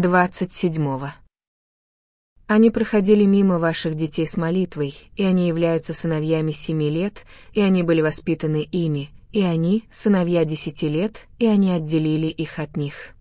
27. Они проходили мимо ваших детей с молитвой, и они являются сыновьями семи лет, и они были воспитаны ими, и они, сыновья десяти лет, и они отделили их от них.